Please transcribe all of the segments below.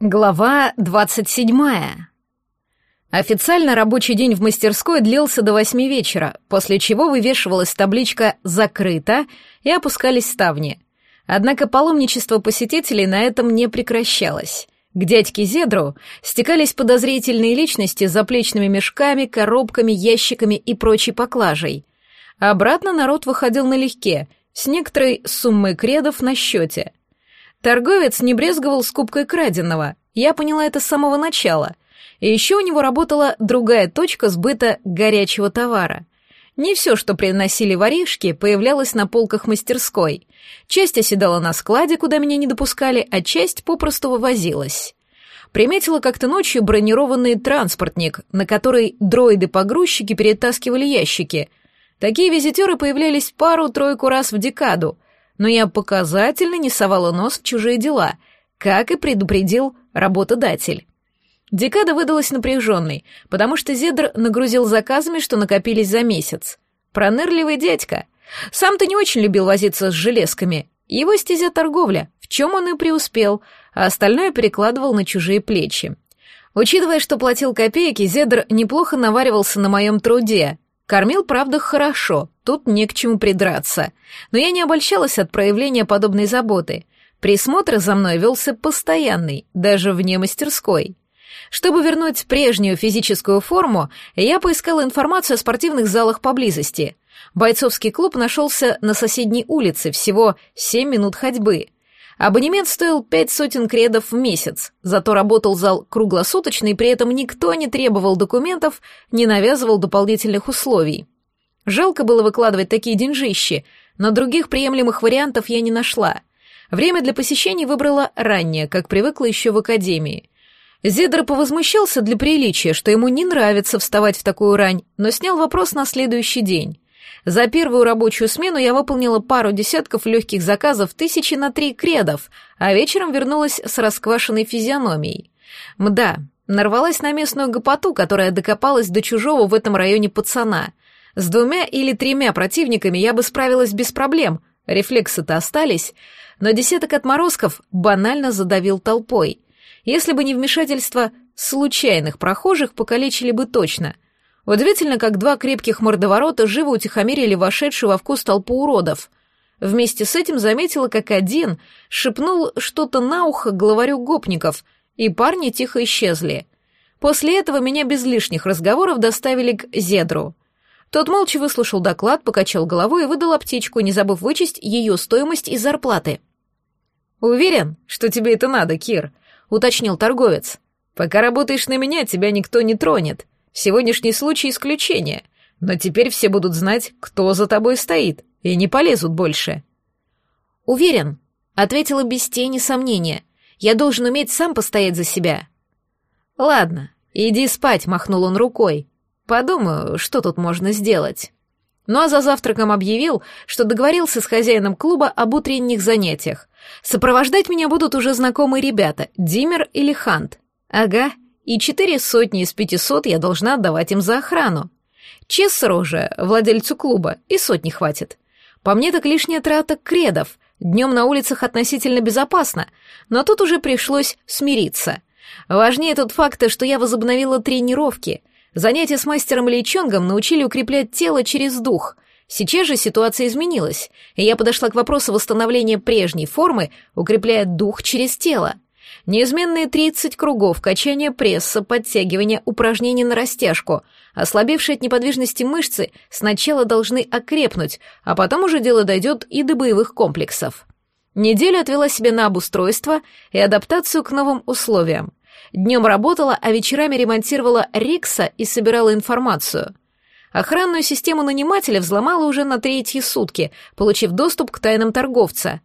Глава 27. Официально рабочий день в мастерской длился до восьми вечера, после чего вывешивалась табличка «Закрыто» и опускались ставни. Однако паломничество посетителей на этом не прекращалось. К дядьке Зедру стекались подозрительные личности с заплечными мешками, коробками, ящиками и прочей поклажей. Обратно народ выходил налегке, с некоторой суммой кредов на счете — Торговец не брезговал скупкой краденого, я поняла это с самого начала. И еще у него работала другая точка сбыта горячего товара. Не все, что приносили воришки, появлялось на полках мастерской. Часть оседала на складе, куда меня не допускали, а часть попросту вывозилась. Приметила как-то ночью бронированный транспортник, на который дроиды-погрузчики перетаскивали ящики. Такие визитеры появлялись пару-тройку раз в декаду — но я показательно не совала нос в чужие дела, как и предупредил работодатель. Декада выдалась напряженной, потому что Зедр нагрузил заказами, что накопились за месяц. Пронырливый дядька. Сам-то не очень любил возиться с железками. Его стезя торговля, в чем он и преуспел, а остальное перекладывал на чужие плечи. Учитывая, что платил копейки, Зедр неплохо наваривался на моем труде, Кормил, правда, хорошо, тут не к чему придраться. Но я не обольщалась от проявления подобной заботы. Присмотр за мной велся постоянный, даже вне мастерской. Чтобы вернуть прежнюю физическую форму, я поискала информацию о спортивных залах поблизости. Бойцовский клуб нашелся на соседней улице, всего 7 минут ходьбы — Абонемент стоил пять сотен кредов в месяц, зато работал зал круглосуточно, и при этом никто не требовал документов, не навязывал дополнительных условий. Жалко было выкладывать такие деньжищи, но других приемлемых вариантов я не нашла. Время для посещений выбрала раннее, как привыкла еще в академии. Зедр повозмущался для приличия, что ему не нравится вставать в такую рань, но снял вопрос на следующий день. За первую рабочую смену я выполнила пару десятков легких заказов тысячи на три кредов, а вечером вернулась с расквашенной физиономией. Мда, нарвалась на местную гопоту, которая докопалась до чужого в этом районе пацана. С двумя или тремя противниками я бы справилась без проблем, рефлексы-то остались, но десяток отморозков банально задавил толпой. Если бы не вмешательство случайных прохожих, покалечили бы точно — Удивительно, как два крепких мордоворота живо утихомирили вошедшую во вкус толпу уродов. Вместе с этим заметила, как один шепнул что-то на ухо главарю гопников, и парни тихо исчезли. После этого меня без лишних разговоров доставили к Зедру. Тот молча выслушал доклад, покачал головой и выдал аптечку, не забыв вычесть ее стоимость из зарплаты. «Уверен, что тебе это надо, Кир», — уточнил торговец. «Пока работаешь на меня, тебя никто не тронет. Сегодняшний случай исключение, но теперь все будут знать, кто за тобой стоит, и не полезут больше. Уверен, ответила без тени сомнения. Я должен уметь сам постоять за себя. Ладно, иди спать, махнул он рукой. Подумаю, что тут можно сделать. Ну а за завтраком объявил, что договорился с хозяином клуба об утренних занятиях. Сопровождать меня будут уже знакомые ребята, Димер или Хант. Ага, и четыре сотни из пятисот я должна отдавать им за охрану. Чессеру же, владельцу клуба, и сотни хватит. По мне так лишняя трата кредов. Днем на улицах относительно безопасно, но тут уже пришлось смириться. Важнее тот факт, что я возобновила тренировки. Занятия с мастером Лейчонгом научили укреплять тело через дух. Сейчас же ситуация изменилась, и я подошла к вопросу восстановления прежней формы, укрепляя дух через тело. Неизменные 30 кругов, качание пресса, подтягивания, упражнения на растяжку. Ослабевшие от неподвижности мышцы сначала должны окрепнуть, а потом уже дело дойдет и до боевых комплексов. Неделю отвела себе на обустройство и адаптацию к новым условиям. Днем работала, а вечерами ремонтировала Рикса и собирала информацию. Охранную систему нанимателя взломала уже на третьи сутки, получив доступ к тайнам торговца.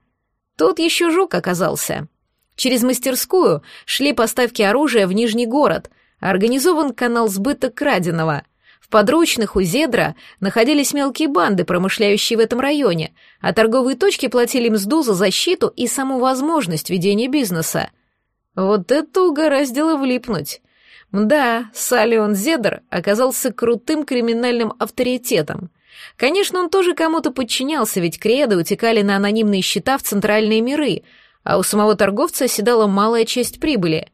Тут еще жук оказался. Через мастерскую шли поставки оружия в Нижний город, организован канал сбыта краденого. В подручных у Зедра находились мелкие банды, промышляющие в этом районе, а торговые точки платили мзду за защиту и саму возможность ведения бизнеса. Вот это угораздило влипнуть. Да, Салион Зедр оказался крутым криминальным авторитетом. Конечно, он тоже кому-то подчинялся, ведь креды утекали на анонимные счета в центральные миры — а у самого торговца оседала малая часть прибыли.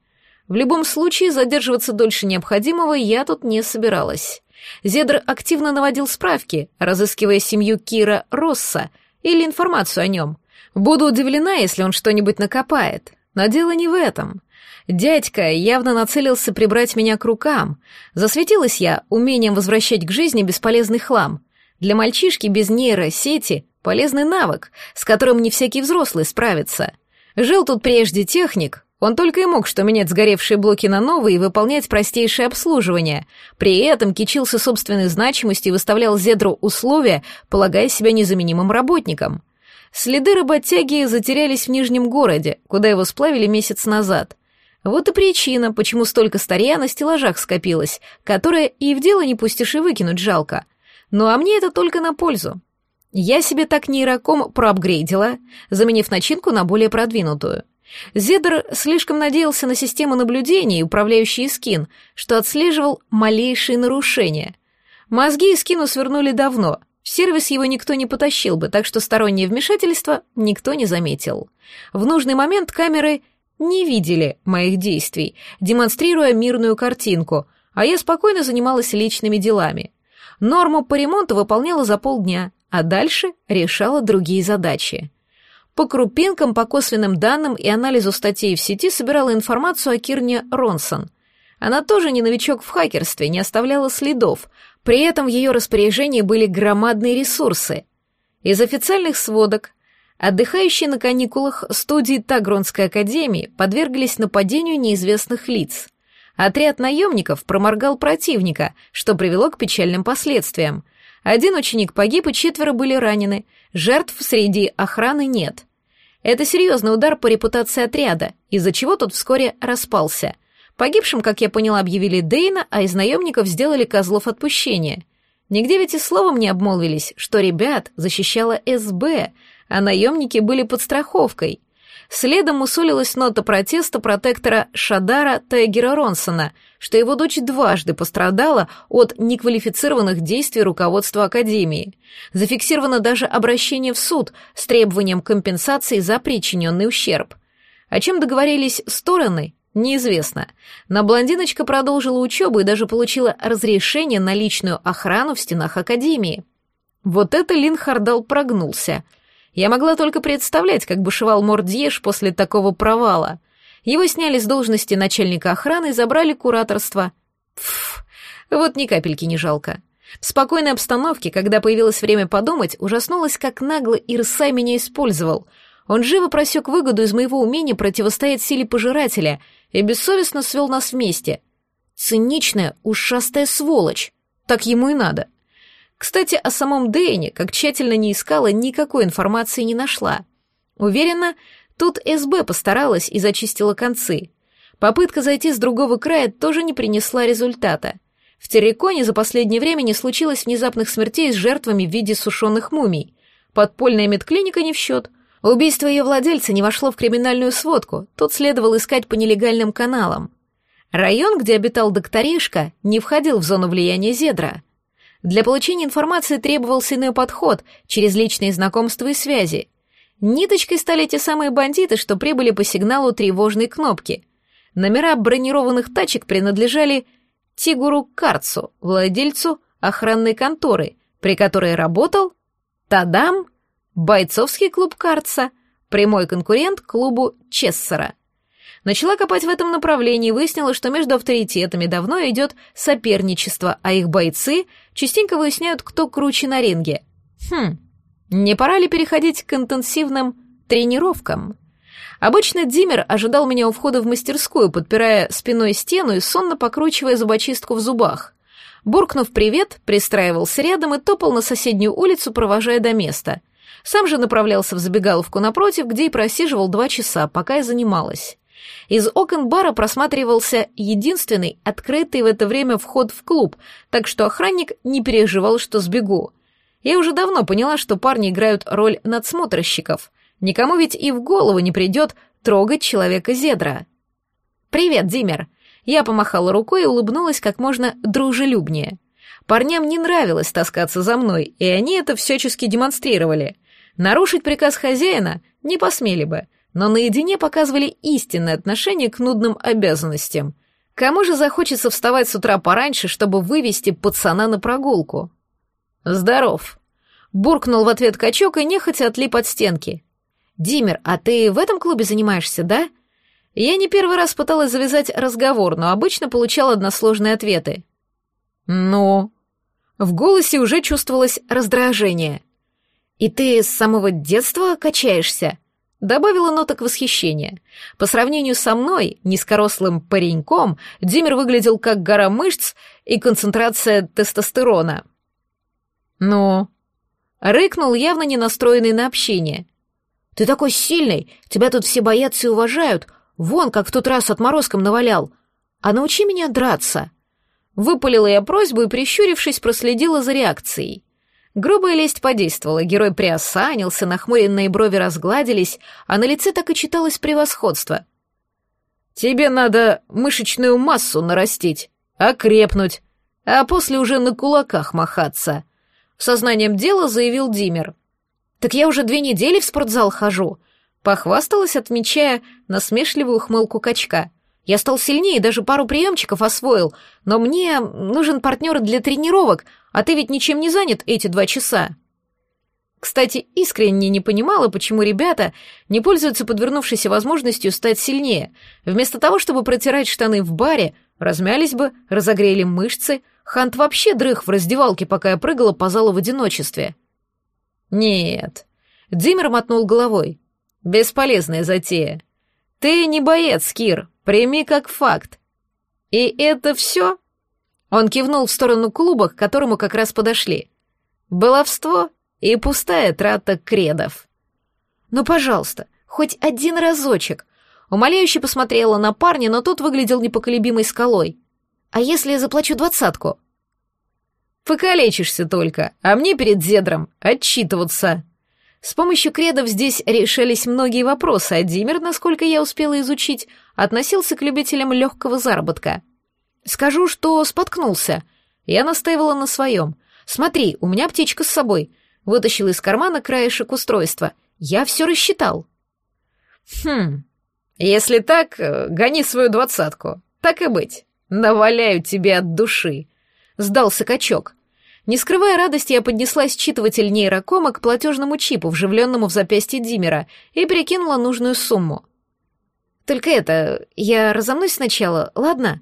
В любом случае, задерживаться дольше необходимого я тут не собиралась. Зедр активно наводил справки, разыскивая семью Кира Росса или информацию о нем. Буду удивлена, если он что-нибудь накопает. Но дело не в этом. Дядька явно нацелился прибрать меня к рукам. Засветилась я умением возвращать к жизни бесполезный хлам. Для мальчишки без нейросети полезный навык, с которым не всякий взрослый справится. Жил тут прежде техник, он только и мог что менять сгоревшие блоки на новые и выполнять простейшее обслуживание. При этом кичился собственной значимостью и выставлял Зедру условия, полагая себя незаменимым работником. Следы работяги затерялись в Нижнем городе, куда его сплавили месяц назад. Вот и причина, почему столько старья на стеллажах скопилось, которое и в дело не пустишь и выкинуть жалко. Ну а мне это только на пользу. Я себе так нейроком проапгрейдила, заменив начинку на более продвинутую. Зедр слишком надеялся на систему наблюдения и управляющий скин, что отслеживал малейшие нарушения. Мозги скину свернули давно, в сервис его никто не потащил бы, так что стороннее вмешательство никто не заметил. В нужный момент камеры не видели моих действий, демонстрируя мирную картинку, а я спокойно занималась личными делами. Норму по ремонту выполняла за полдня, а дальше решала другие задачи. По крупинкам, по косвенным данным и анализу статей в сети собирала информацию о Кирне Ронсон. Она тоже не новичок в хакерстве, не оставляла следов, при этом в ее распоряжении были громадные ресурсы. Из официальных сводок отдыхающие на каникулах студии Тагронской академии подверглись нападению неизвестных лиц. Отряд наемников проморгал противника, что привело к печальным последствиям. Один ученик погиб и четверо были ранены, жертв среди охраны нет. Это серьезный удар по репутации отряда, из-за чего тот вскоре распался. Погибшим, как я поняла, объявили Дейна, а из наемников сделали козлов отпущения. Нигде ведь и словом не обмолвились, что ребят защищала СБ, а наемники были под страховкой. Следом мусолилась нота протеста протектора Шадара Тайгера Ронсона, что его дочь дважды пострадала от неквалифицированных действий руководства Академии. Зафиксировано даже обращение в суд с требованием компенсации за причиненный ущерб. О чем договорились стороны, неизвестно. Но блондиночка продолжила учебу и даже получила разрешение на личную охрану в стенах Академии. Вот это Лин Хардал прогнулся — я могла только представлять, как бушевал Мордьеш после такого провала. Его сняли с должности начальника охраны и забрали кураторство. Пф, вот ни капельки не жалко. В спокойной обстановке, когда появилось время подумать, ужаснулась, как нагло Ирсай меня использовал. Он живо просек выгоду из моего умения противостоять силе пожирателя и бессовестно свел нас вместе. Циничная, ушастая сволочь. Так ему и надо. — кстати, о самом Дэйне, как тщательно не искала, никакой информации не нашла. Уверена, тут СБ постаралась и зачистила концы. Попытка зайти с другого края тоже не принесла результата. В Терриконе за последнее время не случилось внезапных смертей с жертвами в виде сушеных мумий. Подпольная медклиника не в счет. Убийство ее владельца не вошло в криминальную сводку, тут следовало искать по нелегальным каналам. Район, где обитал докторишка, не входил в зону влияния Зедра — для получения информации требовался иной подход через личные знакомства и связи. Ниточкой стали те самые бандиты, что прибыли по сигналу тревожной кнопки. Номера бронированных тачек принадлежали Тигуру Карцу, владельцу охранной конторы, при которой работал Тадам, бойцовский клуб Карца, прямой конкурент клубу Чессера. Начала копать в этом направлении и выяснила, что между авторитетами давно идет соперничество, а их бойцы частенько выясняют, кто круче на ринге. Хм, не пора ли переходить к интенсивным тренировкам? Обычно Димер ожидал меня у входа в мастерскую, подпирая спиной стену и сонно покручивая зубочистку в зубах. Буркнув «привет», пристраивался рядом и топал на соседнюю улицу, провожая до места. Сам же направлялся в забегаловку напротив, где и просиживал два часа, пока я занималась. Из окон бара просматривался единственный открытый в это время вход в клуб, так что охранник не переживал, что сбегу. Я уже давно поняла, что парни играют роль надсмотрщиков. Никому ведь и в голову не придет трогать человека Зедра. «Привет, Димер!» Я помахала рукой и улыбнулась как можно дружелюбнее. Парням не нравилось таскаться за мной, и они это всячески демонстрировали. Нарушить приказ хозяина не посмели бы — но наедине показывали истинное отношение к нудным обязанностям. Кому же захочется вставать с утра пораньше, чтобы вывести пацана на прогулку? «Здоров», — буркнул в ответ качок и нехотя отлип от стенки. «Димер, а ты в этом клубе занимаешься, да?» Я не первый раз пыталась завязать разговор, но обычно получала односложные ответы. «Ну?» В голосе уже чувствовалось раздражение. «И ты с самого детства качаешься?» Добавила ноток восхищения. По сравнению со мной, низкорослым пареньком, Димер выглядел как гора мышц и концентрация тестостерона. «Ну?» Рыкнул, явно не настроенный на общение. «Ты такой сильный, тебя тут все боятся и уважают. Вон, как в тот раз отморозком навалял. А научи меня драться». Выпалила я просьбу и, прищурившись, проследила за реакцией. Грубая лесть подействовала, герой приосанился, нахмуренные брови разгладились, а на лице так и читалось превосходство. «Тебе надо мышечную массу нарастить, окрепнуть, а после уже на кулаках махаться», — сознанием дела заявил Димер. «Так я уже две недели в спортзал хожу», — похвасталась, отмечая насмешливую ухмылку качка. Я стал сильнее, даже пару приемчиков освоил, но мне нужен партнер для тренировок, а ты ведь ничем не занят эти два часа. Кстати, искренне не понимала, почему ребята не пользуются подвернувшейся возможностью стать сильнее. Вместо того, чтобы протирать штаны в баре, размялись бы, разогрели мышцы. Хант вообще дрых в раздевалке, пока я прыгала по залу в одиночестве. Нет. Димер мотнул головой. Бесполезная затея. Ты не боец, Кир, Прими как факт. И это все? Он кивнул в сторону клуба, к которому как раз подошли. Баловство и пустая трата кредов. Ну, пожалуйста, хоть один разочек. Умоляюще посмотрела на парня, но тот выглядел непоколебимой скалой. А если я заплачу двадцатку? Покалечишься только, а мне перед зедром отчитываться. С помощью кредов здесь решались многие вопросы, а Димер, насколько я успела изучить, относился к любителям легкого заработка. Скажу, что споткнулся. Я настаивала на своем. Смотри, у меня птичка с собой. Вытащил из кармана краешек устройства. Я все рассчитал. Хм, если так, э, гони свою двадцатку. Так и быть. Наваляю тебе от души. Сдался качок. Не скрывая радости, я поднесла считыватель нейрокома к платежному чипу, вживленному в запястье Димера, и перекинула нужную сумму. «Только это, я разомнусь сначала, ладно?»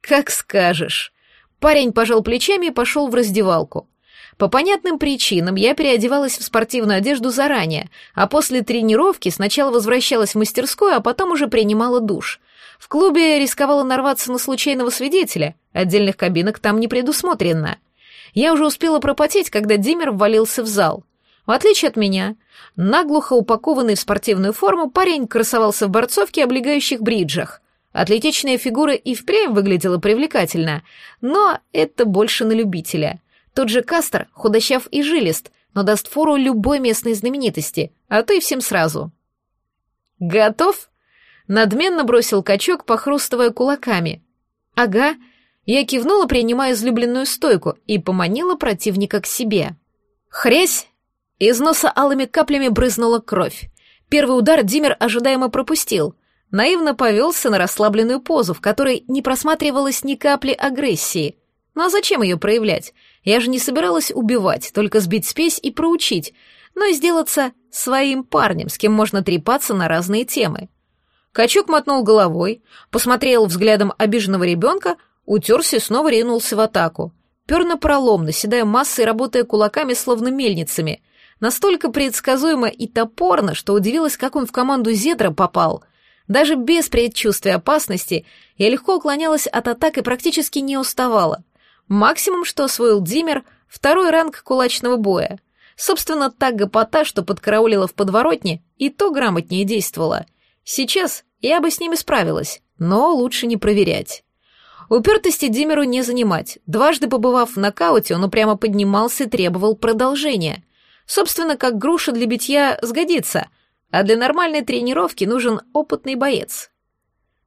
«Как скажешь». Парень пожал плечами и пошел в раздевалку. По понятным причинам я переодевалась в спортивную одежду заранее, а после тренировки сначала возвращалась в мастерскую, а потом уже принимала душ. В клубе рисковала нарваться на случайного свидетеля, отдельных кабинок там не предусмотрено. Я уже успела пропотеть, когда Димер ввалился в зал. В отличие от меня, наглухо упакованный в спортивную форму, парень красовался в борцовке облегающих бриджах. Атлетичная фигура и впрямь выглядела привлекательно, но это больше на любителя. Тот же Кастер худощав и жилист, но даст фору любой местной знаменитости, а то и всем сразу. «Готов?» — надменно бросил качок, похрустывая кулаками. «Ага», я кивнула, принимая излюбленную стойку, и поманила противника к себе. Хресь! Из носа алыми каплями брызнула кровь. Первый удар Димер ожидаемо пропустил. Наивно повелся на расслабленную позу, в которой не просматривалось ни капли агрессии. Ну а зачем ее проявлять? Я же не собиралась убивать, только сбить спесь и проучить, но и сделаться своим парнем, с кем можно трепаться на разные темы. Качук мотнул головой, посмотрел взглядом обиженного ребенка, Утерся и снова ринулся в атаку. Пер на пролом, наседая массой, работая кулаками, словно мельницами. Настолько предсказуемо и топорно, что удивилась, как он в команду Зедра попал. Даже без предчувствия опасности я легко уклонялась от атак и практически не уставала. Максимум, что освоил Димер, второй ранг кулачного боя. Собственно, так гопота, что подкараулила в подворотне, и то грамотнее действовала. Сейчас я бы с ними справилась, но лучше не проверять. Упертости Димеру не занимать. Дважды побывав в нокауте, он упрямо поднимался и требовал продолжения. Собственно, как груша для битья сгодится, а для нормальной тренировки нужен опытный боец.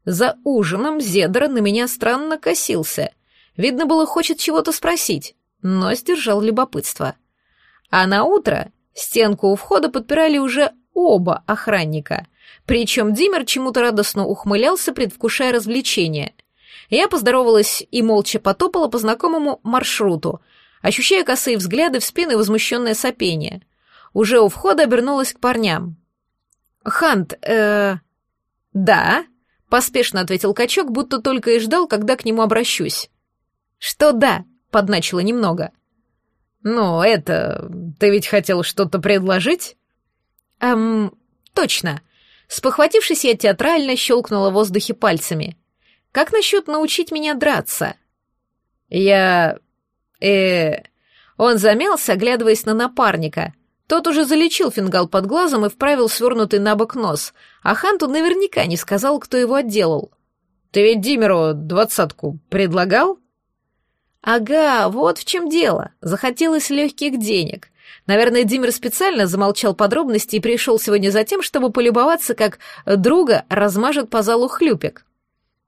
За ужином Зедра на меня странно косился. Видно было, хочет чего-то спросить, но сдержал любопытство. А на утро стенку у входа подпирали уже оба охранника. Причем Димер чему-то радостно ухмылялся, предвкушая развлечение. Я поздоровалась и молча потопала по знакомому маршруту, ощущая косые взгляды в спину и возмущенное сопение. Уже у входа обернулась к парням. «Хант, э...» «Да», — поспешно ответил качок, будто только и ждал, когда к нему обращусь. «Что да?» — подначила немного. «Ну, это... Ты ведь хотел что-то предложить?» «Эм... Точно». Спохватившись, я театрально щелкнула в воздухе пальцами. «Как насчет научить меня драться?» «Я... э...» Он замялся, оглядываясь на напарника. Тот уже залечил фингал под глазом и вправил свернутый на бок нос, а Ханту наверняка не сказал, кто его отделал. «Ты ведь Димеру двадцатку предлагал?» «Ага, вот в чем дело. Захотелось легких денег. Наверное, Димер специально замолчал подробности и пришел сегодня за тем, чтобы полюбоваться, как друга размажет по залу хлюпик.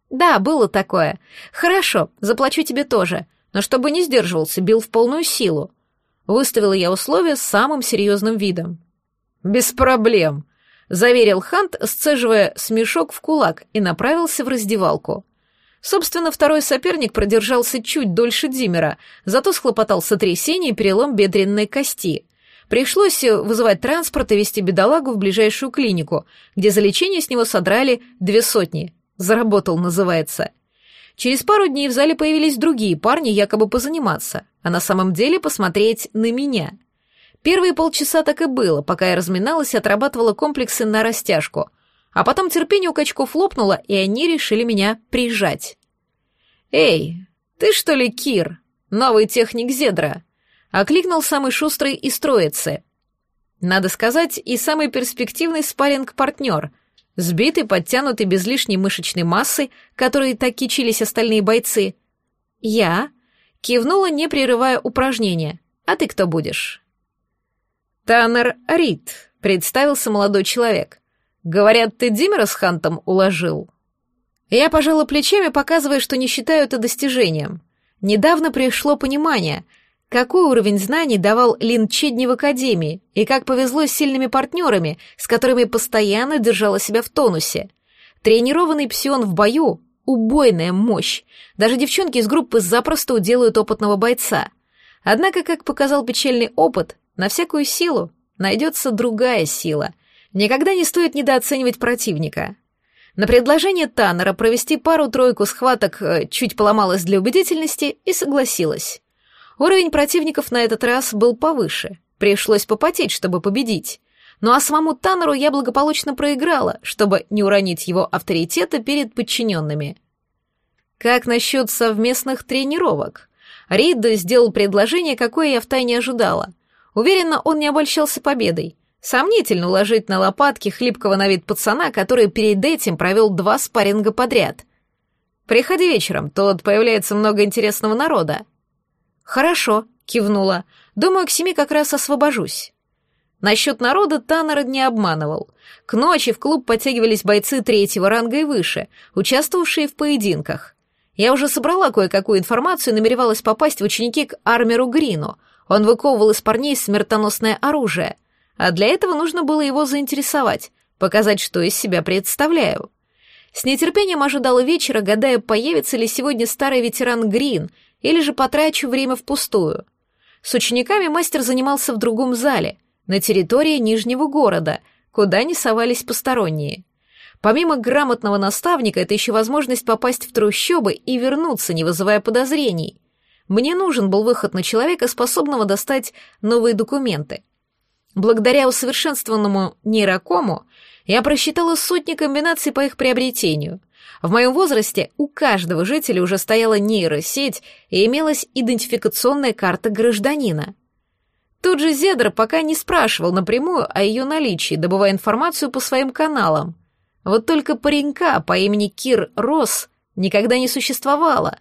Да, было такое. Хорошо, заплачу тебе тоже, но чтобы не сдерживался, бил в полную силу. Выставила я условия с самым серьезным видом. «Без проблем», — заверил Хант, сцеживая смешок в кулак, и направился в раздевалку. Собственно, второй соперник продержался чуть дольше Димера, зато схлопотал сотрясение и перелом бедренной кости. Пришлось вызывать транспорт и везти бедолагу в ближайшую клинику, где за лечение с него содрали две сотни. Заработал, называется. Через пару дней в зале появились другие парни якобы позаниматься, а на самом деле посмотреть на меня. Первые полчаса так и было, пока я разминалась и отрабатывала комплексы на растяжку, а потом терпение у качков лопнуло, и они решили меня прижать. «Эй, ты что ли Кир, новый техник Зедра?» — окликнул самый шустрый из троицы. Надо сказать, и самый перспективный спарринг-партнер — Сбитый, подтянутый, без лишней мышечной массы, которые так кичились остальные бойцы. Я кивнула, не прерывая упражнения. «А ты кто будешь?» «Таннер Рид», — представился молодой человек. «Говорят, ты Димера с Хантом уложил?» Я пожала плечами, показывая, что не считаю это достижением. Недавно пришло понимание — какой уровень знаний давал Лин Чедни в Академии, и как повезло с сильными партнерами, с которыми постоянно держала себя в тонусе. Тренированный псион в бою — убойная мощь. Даже девчонки из группы запросто уделают опытного бойца. Однако, как показал печальный опыт, на всякую силу найдется другая сила. Никогда не стоит недооценивать противника. На предложение Таннера провести пару-тройку схваток э, чуть поломалась для убедительности и согласилась. Уровень противников на этот раз был повыше. Пришлось попотеть, чтобы победить. Ну а самому Таннеру я благополучно проиграла, чтобы не уронить его авторитета перед подчиненными. Как насчет совместных тренировок? Рид сделал предложение, какое я втайне ожидала. Уверенно, он не обольщался победой. Сомнительно уложить на лопатки хлипкого на вид пацана, который перед этим провел два спарринга подряд. «Приходи вечером, тут появляется много интересного народа», «Хорошо», — кивнула. «Думаю, к семи как раз освобожусь». Насчет народа Таннер не обманывал. К ночи в клуб подтягивались бойцы третьего ранга и выше, участвовавшие в поединках. Я уже собрала кое-какую информацию и намеревалась попасть в ученики к Армеру Грину. Он выковывал из парней смертоносное оружие. А для этого нужно было его заинтересовать, показать, что из себя представляю. С нетерпением ожидала вечера, гадая, появится ли сегодня старый ветеран Грин — или же потрачу время впустую. С учениками мастер занимался в другом зале, на территории Нижнего города, куда не совались посторонние. Помимо грамотного наставника, это еще возможность попасть в трущобы и вернуться, не вызывая подозрений. Мне нужен был выход на человека, способного достать новые документы. Благодаря усовершенствованному нейрокому я просчитала сотни комбинаций по их приобретению — в моем возрасте у каждого жителя уже стояла нейросеть и имелась идентификационная карта гражданина. Тут же Зедр пока не спрашивал напрямую о ее наличии, добывая информацию по своим каналам. Вот только паренька по имени Кир Росс никогда не существовало.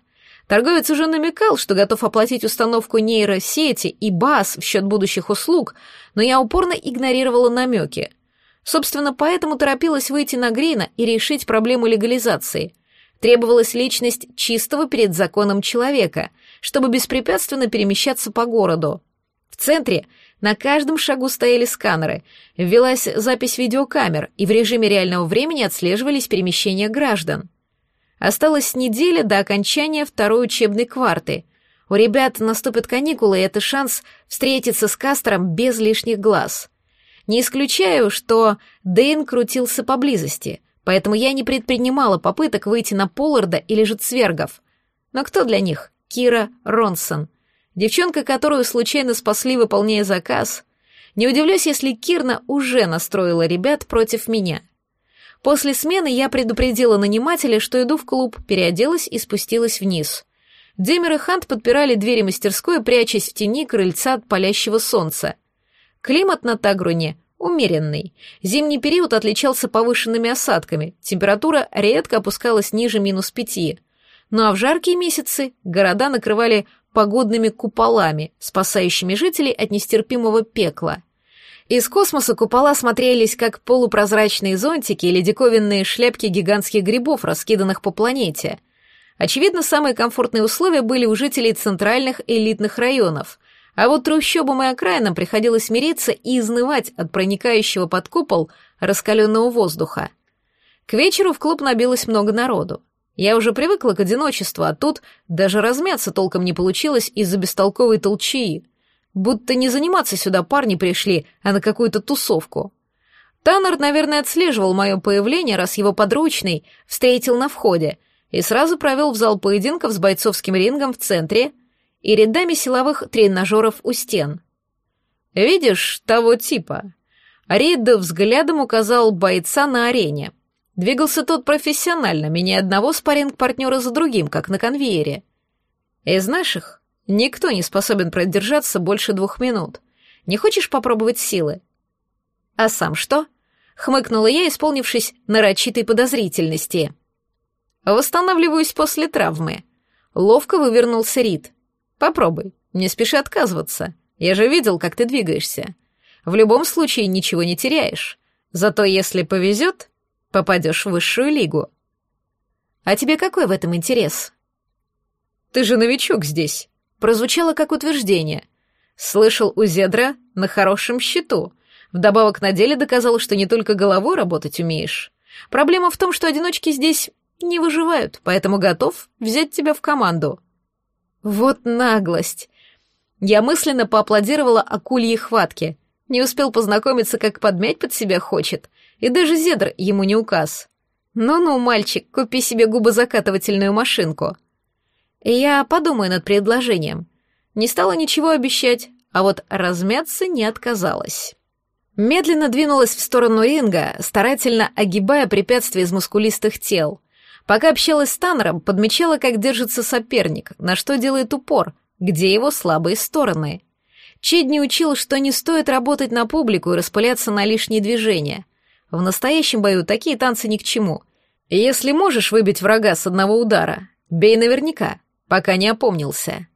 Торговец уже намекал, что готов оплатить установку нейросети и баз в счет будущих услуг, но я упорно игнорировала намеки — Собственно, поэтому торопилась выйти на Грина и решить проблему легализации. Требовалась личность чистого перед законом человека, чтобы беспрепятственно перемещаться по городу. В центре На каждом шагу стояли сканеры, ввелась запись видеокамер, и в режиме реального времени отслеживались перемещения граждан. Осталась неделя до окончания второй учебной кварты. У ребят наступят каникулы, и это шанс встретиться с Кастером без лишних глаз. Не исключаю, что Дэйн крутился поблизости, поэтому я не предпринимала попыток выйти на Полларда или же Цвергов. Но кто для них? Кира Ронсон. Девчонка, которую случайно спасли, выполняя заказ. Не удивлюсь, если Кирна уже настроила ребят против меня. После смены я предупредила нанимателя, что иду в клуб, переоделась и спустилась вниз. Демер и Хант подпирали двери мастерской, прячась в тени крыльца от палящего солнца. Климат на Тагруне умеренный. Зимний период отличался повышенными осадками, температура редко опускалась ниже минус пяти. Ну а в жаркие месяцы города накрывали погодными куполами, спасающими жителей от нестерпимого пекла. Из космоса купола смотрелись как полупрозрачные зонтики или диковинные шляпки гигантских грибов, раскиданных по планете. Очевидно, самые комфортные условия были у жителей центральных элитных районов, а вот трущобам и окраинам приходилось мириться и изнывать от проникающего под купол раскаленного воздуха. К вечеру в клуб набилось много народу. Я уже привыкла к одиночеству, а тут даже размяться толком не получилось из-за бестолковой толчии. Будто не заниматься сюда парни пришли, а на какую-то тусовку. Таннер, наверное, отслеживал мое появление, раз его подручный встретил на входе и сразу провел в зал поединков с бойцовским рингом в центре и рядами силовых тренажеров у стен. «Видишь того типа?» Рид взглядом указал бойца на арене — Двигался тот профессионально, меняя одного спарринг-партнера за другим, как на конвейере. Из наших никто не способен продержаться больше двух минут. Не хочешь попробовать силы? А сам что? Хмыкнула я, исполнившись нарочитой подозрительности. Восстанавливаюсь после травмы. Ловко вывернулся Рид. Попробуй, не спеши отказываться. Я же видел, как ты двигаешься. В любом случае ничего не теряешь. Зато если повезет, попадешь в высшую лигу. А тебе какой в этом интерес? Ты же новичок здесь. Прозвучало как утверждение. Слышал у Зедра на хорошем счету. Вдобавок на деле доказал, что не только головой работать умеешь. Проблема в том, что одиночки здесь не выживают, поэтому готов взять тебя в команду. Вот наглость. Я мысленно поаплодировала акульей хватке. Не успел познакомиться, как подмять под себя хочет и даже зедр ему не указ. Ну-ну, мальчик, купи себе губозакатывательную машинку. Я подумаю над предложением. Не стала ничего обещать, а вот размяться не отказалась. Медленно двинулась в сторону ринга, старательно огибая препятствия из мускулистых тел. Пока общалась с Таннером, подмечала, как держится соперник, на что делает упор, где его слабые стороны. Чедни учил, что не стоит работать на публику и распыляться на лишние движения. В настоящем бою такие танцы ни к чему. Если можешь выбить врага с одного удара, бей наверняка, пока не опомнился.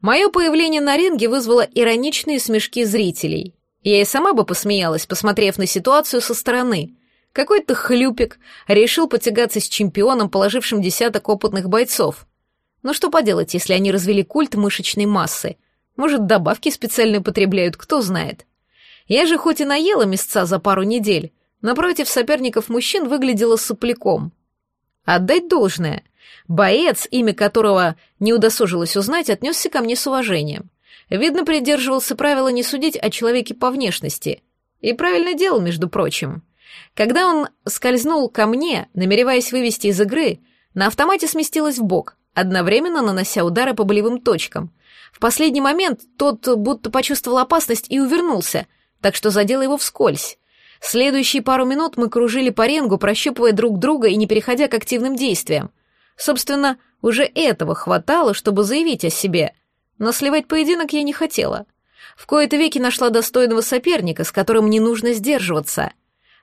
Мое появление на ринге вызвало ироничные смешки зрителей. Я и сама бы посмеялась, посмотрев на ситуацию со стороны. Какой-то хлюпик решил потягаться с чемпионом, положившим десяток опытных бойцов. Но что поделать, если они развели культ мышечной массы? Может, добавки специально употребляют, кто знает. Я же хоть и наела мясца за пару недель, напротив соперников мужчин выглядела сопляком. Отдать должное. Боец, имя которого не удосужилась узнать, отнесся ко мне с уважением. Видно, придерживался правила не судить о человеке по внешности. И правильно делал, между прочим. Когда он скользнул ко мне, намереваясь вывести из игры, на автомате сместилась в бок, одновременно нанося удары по болевым точкам. В последний момент тот будто почувствовал опасность и увернулся, так что задел его вскользь. Следующие пару минут мы кружили по рингу, прощупывая друг друга и не переходя к активным действиям. Собственно, уже этого хватало, чтобы заявить о себе. Но сливать поединок я не хотела. В кои-то веки нашла достойного соперника, с которым не нужно сдерживаться.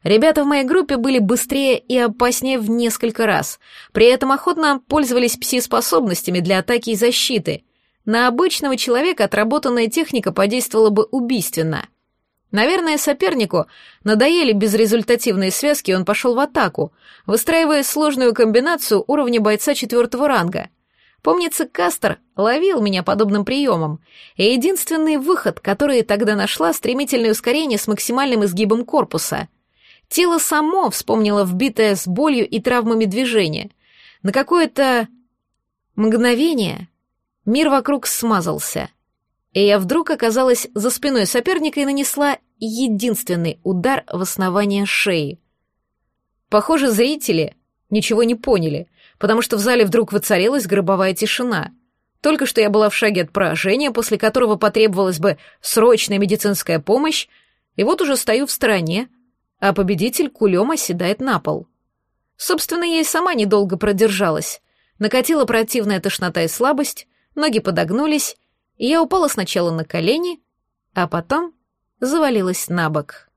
Ребята в моей группе были быстрее и опаснее в несколько раз, при этом охотно пользовались пси-способностями для атаки и защиты. На обычного человека отработанная техника подействовала бы убийственно — Наверное, сопернику надоели безрезультативные связки, и он пошел в атаку, выстраивая сложную комбинацию уровня бойца четвертого ранга. Помнится, Кастер ловил меня подобным приемом, и единственный выход, который я тогда нашла, стремительное ускорение с максимальным изгибом корпуса. Тело само вспомнило вбитое с болью и травмами движение. На какое-то мгновение мир вокруг смазался, и я вдруг оказалась за спиной соперника и нанесла единственный удар в основание шеи. Похоже, зрители ничего не поняли, потому что в зале вдруг воцарилась гробовая тишина. Только что я была в шаге от поражения, после которого потребовалась бы срочная медицинская помощь, и вот уже стою в стороне, а победитель кулем оседает на пол. Собственно, я и сама недолго продержалась. Накатила противная тошнота и слабость, ноги подогнулись, и я упала сначала на колени, а потом завалилась на бок.